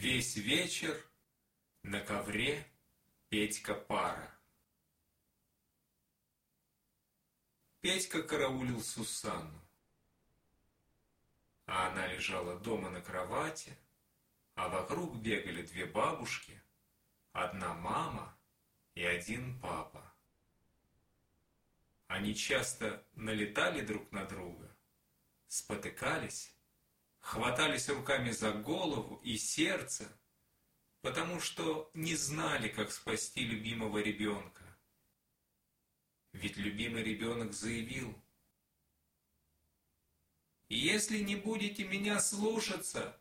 Весь вечер на ковре Петька пара. Петька караулил Сусанну. А она лежала дома на кровати, а вокруг бегали две бабушки, одна мама и один папа. Они часто налетали друг на друга, спотыкались, хватались руками за голову и сердце, потому что не знали, как спасти любимого ребенка. Ведь любимый ребенок заявил, «Если не будете меня слушаться,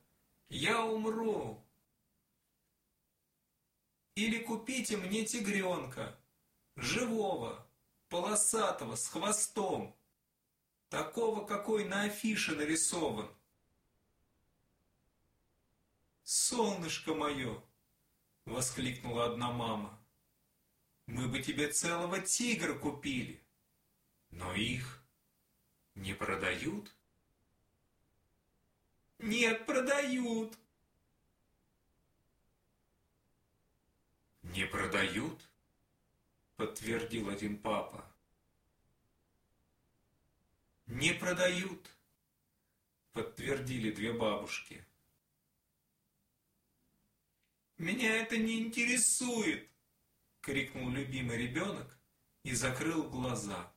я умру. Или купите мне тигренка, живого, полосатого, с хвостом, такого, какой на афише нарисован. «Солнышко мое!» — воскликнула одна мама. «Мы бы тебе целого тигра купили, но их не продают?» «Нет, продают!» «Не продают?» подтвердил один папа. Не продают, подтвердили две бабушки. Меня это не интересует, крикнул любимый ребенок и закрыл глаза.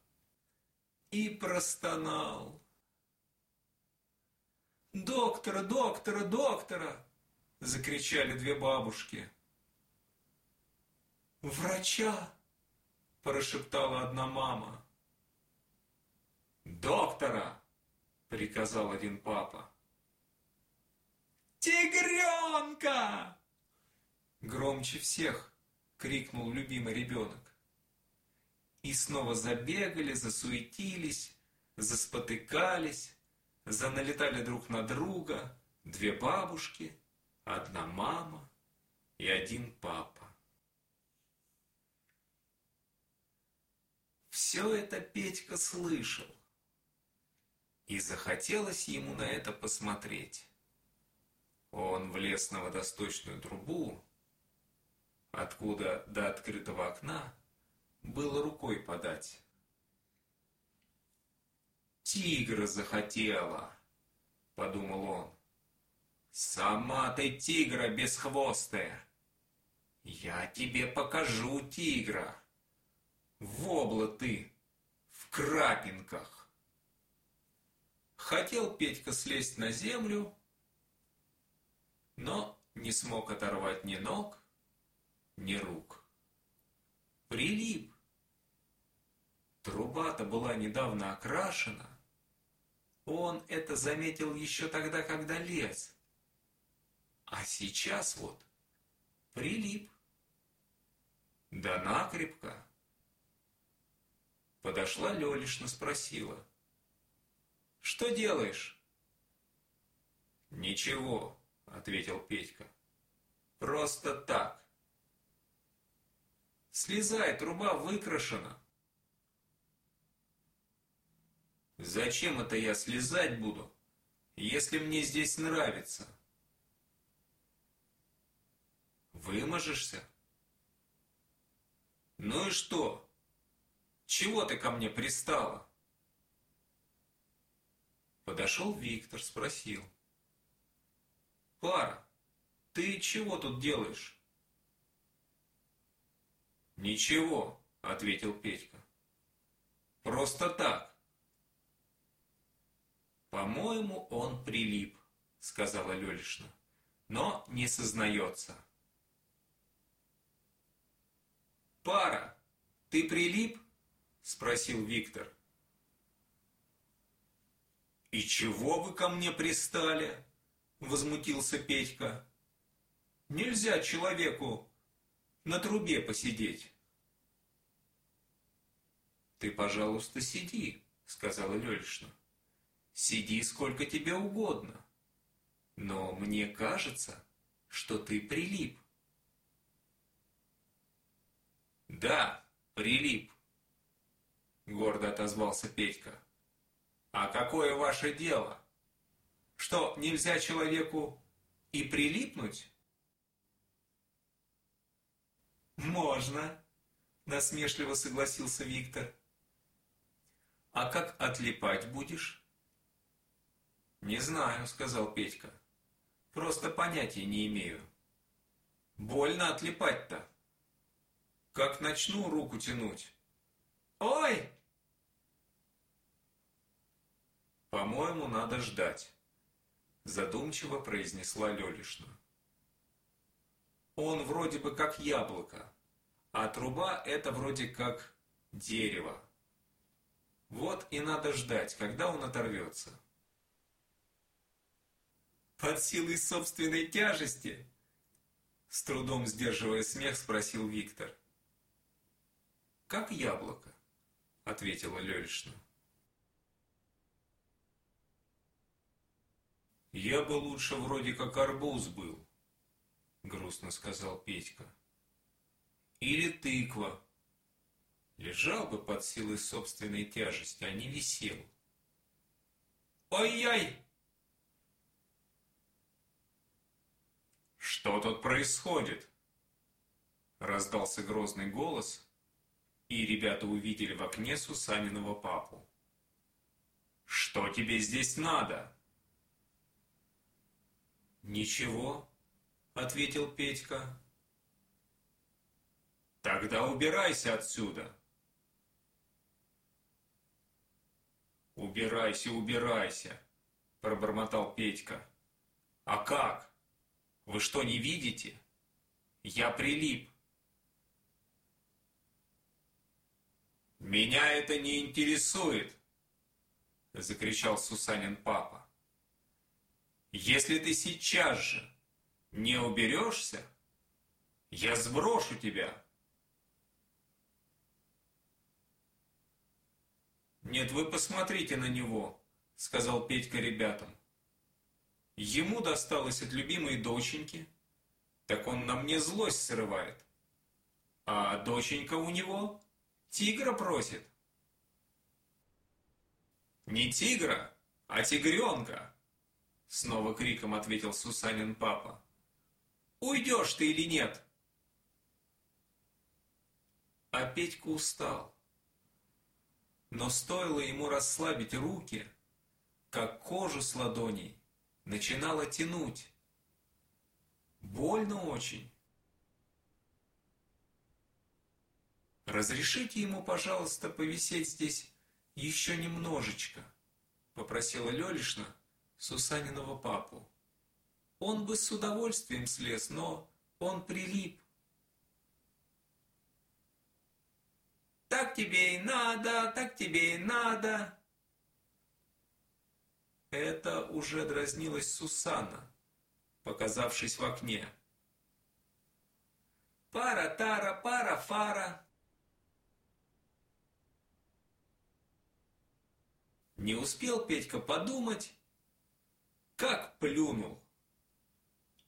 И простонал. «Доктора, доктора, доктора!» – закричали две бабушки. «Врача!» – прошептала одна мама. «Доктора!» – приказал один папа. «Тигренка!» Громче всех крикнул любимый ребенок. И снова забегали, засуетились, заспотыкались, заналетали друг на друга две бабушки, одна мама и один папа. Все это Петька слышал. И захотелось ему на это посмотреть. Он влез на водосточную трубу, откуда до открытого окна было рукой подать. «Тигра захотела!» — подумал он. «Сама ты тигра бесхвостая! Я тебе покажу тигра!» Вобла ты, в крапинках. Хотел Петька слезть на землю, но не смог оторвать ни ног, ни рук. Прилип. Труба-то была недавно окрашена. Он это заметил еще тогда, когда лез. А сейчас вот прилип. Да накрепко. Подошла Лёлишна, спросила. «Что делаешь?» «Ничего», — ответил Петька. «Просто так». «Слезай, труба выкрашена». «Зачем это я слезать буду, если мне здесь нравится?» «Выможешься?» «Ну и что?» Чего ты ко мне пристала?» Подошел Виктор, спросил. «Пара, ты чего тут делаешь?» «Ничего», — ответил Петька. «Просто так». «По-моему, он прилип», — сказала Лёлишна, «но не сознается». «Пара, ты прилип?» – спросил Виктор. «И чего вы ко мне пристали?» – возмутился Петька. «Нельзя человеку на трубе посидеть». «Ты, пожалуйста, сиди», – сказала Лёльшна. «Сиди сколько тебе угодно. Но мне кажется, что ты прилип». «Да, прилип», гордо отозвался Петька. А какое ваше дело? Что, нельзя человеку и прилипнуть? «Можно», – насмешливо согласился Виктор. «А как отлипать будешь?» «Не знаю», – сказал Петька. «Просто понятия не имею. Больно отлипать-то. Как начну руку тянуть. Ой!» «По-моему, надо ждать», – задумчиво произнесла Лелишна. «Он вроде бы как яблоко, а труба – это вроде как дерево. Вот и надо ждать, когда он оторвется». «Под силой собственной тяжести?» С трудом сдерживая смех, спросил Виктор. «Как яблоко», – ответила Лёльшна. «Я бы лучше вроде как арбуз был», — грустно сказал Петька. «Или тыква. Лежал бы под силой собственной тяжести, а не висел». «Ой-яй!» «Что тут происходит?» Раздался грозный голос, и ребята увидели в окне Сусаниного папу. «Что тебе здесь надо?» «Ничего», — ответил Петька. «Тогда убирайся отсюда!» «Убирайся, убирайся!» – пробормотал Петька. «А как? Вы что, не видите? Я прилип!» «Меня это не интересует!» – закричал Сусанин папа. Если ты сейчас же не уберешься, я сброшу тебя. Нет, вы посмотрите на него, сказал Петька ребятам. Ему досталось от любимой доченьки, так он на мне злость срывает. А доченька у него тигра просит. Не тигра, а тигренка. Снова криком ответил Сусанин папа. «Уйдешь ты или нет?» А Петька устал. Но стоило ему расслабить руки, как кожу с ладоней начинало тянуть. Больно очень. «Разрешите ему, пожалуйста, повисеть здесь еще немножечко», — попросила Лелишна, Сусаниного папу. Он бы с удовольствием слез, но он прилип. «Так тебе и надо, так тебе и надо!» Это уже дразнилась Сусанна, показавшись в окне. «Пара-тара, пара-фара!» Не успел Петька подумать, как плюнул.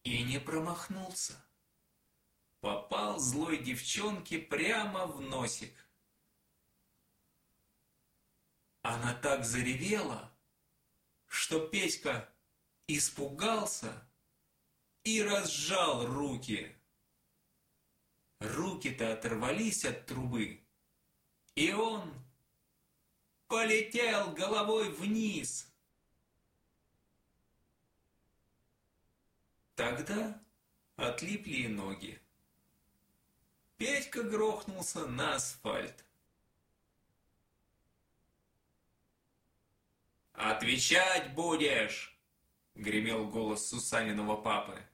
И не промахнулся. Попал злой девчонке прямо в носик. Она так заревела, что Петька испугался и разжал руки. Руки-то оторвались от трубы, и он полетел головой вниз. Тогда отлипли и ноги. Петька грохнулся на асфальт. «Отвечать будешь!» — гремел голос Сусаниного папы.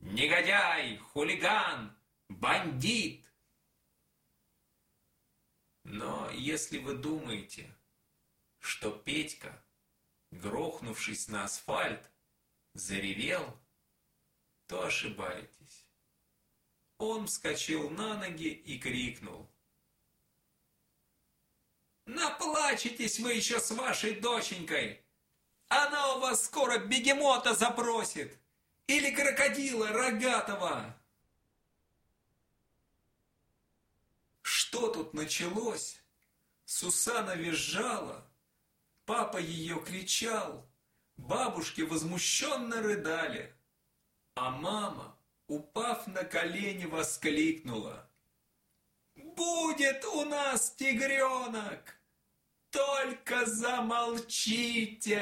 «Негодяй! Хулиган! Бандит!» Но если вы думаете, что Петька, грохнувшись на асфальт, заревел, то ошибаетесь. Он вскочил на ноги и крикнул. «Наплачетесь вы еще с вашей доченькой! Она у вас скоро бегемота запросит! Или крокодила рогатого!» Что тут началось? Сусана визжала, папа ее кричал, бабушки возмущенно рыдали. А мама, упав на колени, воскликнула. будет у нас тигренок. Только замолчите!»